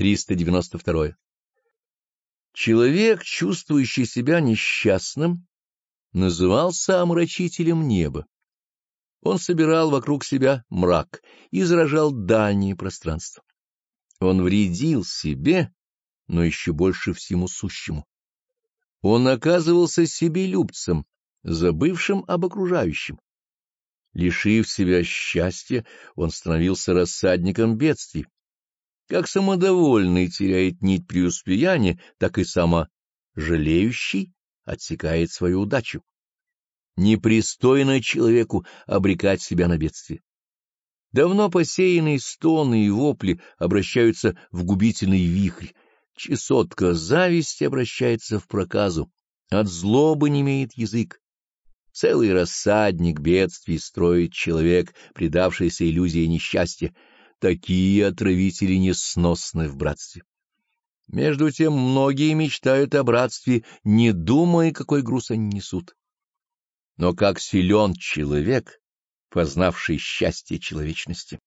392. Человек, чувствующий себя несчастным, назывался омрачителем неба. Он собирал вокруг себя мрак и заражал дальние пространства. Он вредил себе, но еще больше всему сущему. Он оказывался себелюбцем, забывшим об окружающем. Лишив себя счастья, он становился рассадником бедствий. Как самодовольный теряет нить преуспеяния, так и саможалеющий отсекает свою удачу. Непристойно человеку обрекать себя на бедствие. Давно посеянные стоны и вопли обращаются в губительный вихрь. Чесотка зависти обращается в проказу. От злобы не имеет язык. Целый рассадник бедствий строит человек, предавшийся иллюзии несчастья. Такие отравители несносны в братстве. Между тем многие мечтают о братстве, не думая, какой груз они несут. Но как силен человек, познавший счастье человечности!